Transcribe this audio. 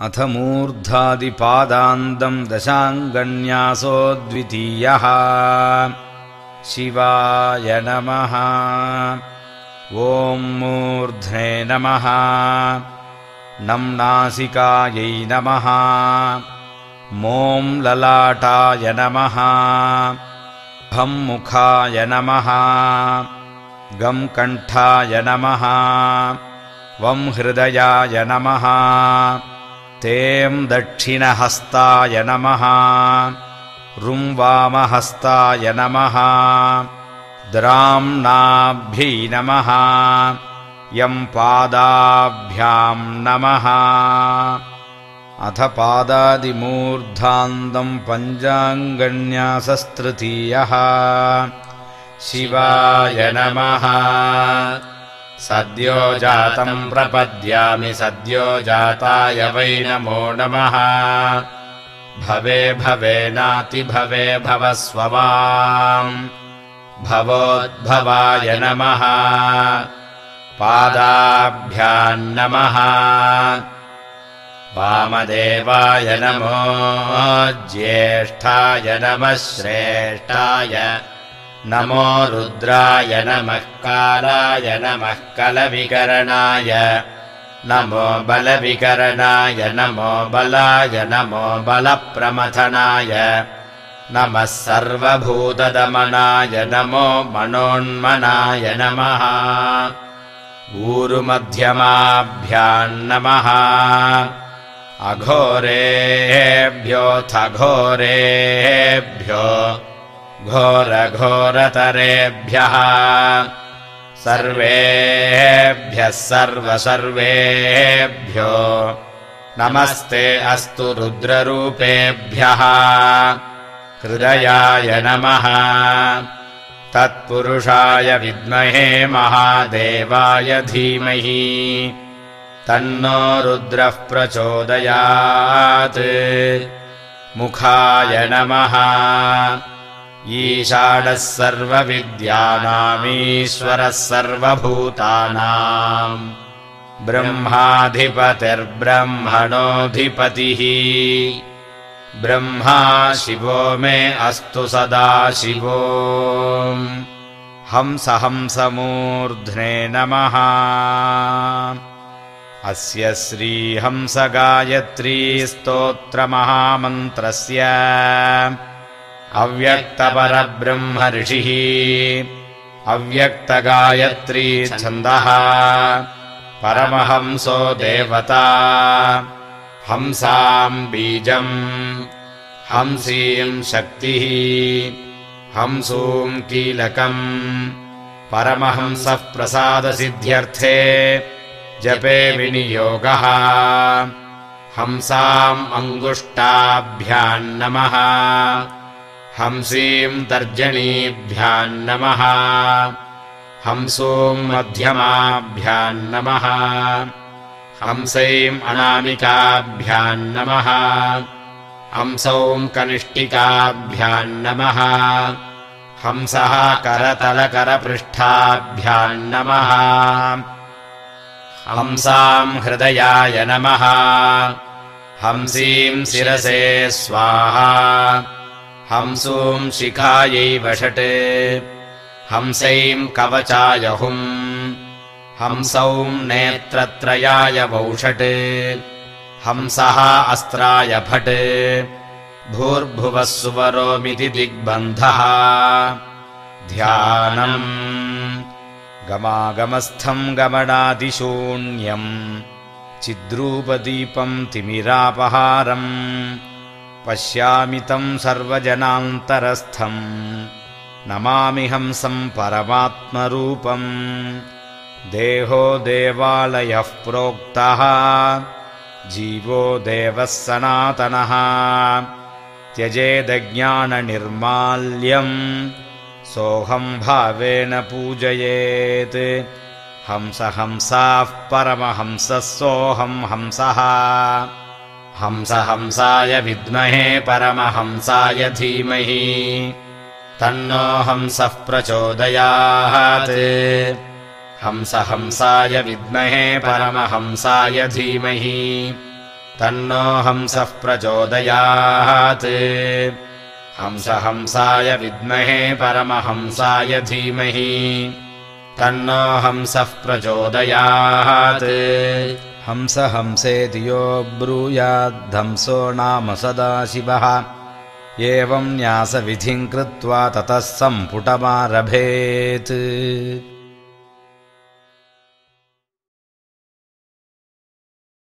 अथ मूर्धादिपादान्तम् दशाङ्गन्यासो द्वितीयः। शिवाय नमः। ॐ मूर्ध्ने नमः। नम् नासिकायै नमः। मों ललाटाय नमः। भं मुखाय नमः। गं कण्ठाय नमः। वं हृदयाय नमः तें दक्षिणहस्ताय नमः। रुं वामहस्ताय नमः। द्राम्नाभ्यै नमः। यं पादाभ्याम् नमः। अथ पादादिमूर्धान्तम् पञ्चाङ्गन्यासस्तृतीयः। शिवाय नमः सद्यो जातम् प्रपद्यामि सद्यो जाताय वै नमो नमः। भवे भवे नातिभवे भवस्ववाम्। भवोद्भवाय नमः। पादाभ्यान्नमः वामदेवाय नमो। ज्येष्ठाय नमः श्रेष्ठाय नमो रुद्राय नमः कालाय नमः कलविकरणाय। नमो बलविकरणाय नमो बलाय नमो बलप्रमथनाय। नमः सर्वभूतदमनाय नमो मनोन्मनाय नमः। ऊरुमध्यमाभ्यान्नमः अघोरेभ्योऽथ घोरेभ्यो घोरघोरतरेभ्यः। सर्वेभ्यः सर्वसर्वेभ्यो। नमस्ते अस्तु रुद्ररूपेभ्यः। हृदयाय नमः। तत्पुरुषाय विद्महे महादेवाय धीमहि। तन्नो रुद्रः प्रचोदयात्। मुखाय नमः ईशानः सर्वविद्यानामीश्वरः सर्वभूतानाम् ब्रह्माधिपतिर्ब्रह्मणोऽधिपतिः ब्रह्मा शिवो मे अस्तु सदा शिवो हंस हंसमूर्ध्ने नमः अस्य श्रीहंसगायत्रीस्तोत्रमहामन्त्रस्य ऋषिः अव्यक्तगायत्री छन्दः। परमहंसो देवता। हंसाम् बीजम्। हंसीम् शक्तिः। हंसूम् कीलकम्। परमहंसः प्रसादसिद्ध्यर्थे जपे विनियोगः। हंसाम् अङ्गुष्टाभ्यान्नमः हंसीम् तर्जनीभ्यान्नमः हंसूम् मध्यमाभ्यान्नमः हंसैम् अनामिकाभ्यान्नमः हंसौम् कनिष्ठिकाभ्यान्नमः हंसः करतलकरपृष्ठाभ्यान्नमः हंसाम् हृदयाय नमः। हंसीम् शिरसे स्वाहा हंसूम् शिखायैव षट्। हंसैम् कवचाय हुम् हंसौम् नेत्रत्रयाय वौषट्। हंसः अस्त्राय फट् भूर्भुवः सुवरोमिति दिग्बन्धः। ध्यानम्। गमागमस्थम् गमनादिशून्यम्। चिद्रूपदीपम् तिमिरापहारम् पश्यामि तम् सर्वजनान्तरस्थम्। नमामि हंसम् परमात्मरूपम्। देहो देवालयः प्रोक्तः। जीवो देवः सनातनः। त्यजेदज्ञाननिर्माल्यम्। सोऽहम् भावेन पूजयेत्। हंस हंसाः परमहंसः सोऽहम् हंसः हंस हंसाय विद्महे परमहंसाय धीमहि। तन्नो हंसः प्रचोदयात्। हंस हंसाय विद्महे परमहंसाय धीमहि। तन्नो हंसः प्रचोदयात्। हंस हंसाय विद्महे परमहंसाय धीमहि। तन्नो हंसः प्रचोदयात् हंस ब्रूयाद्धंसो नाम सदाशिवः एवम् न्यासविधिम् कृत्वा ततः सम्पुटमारभेत्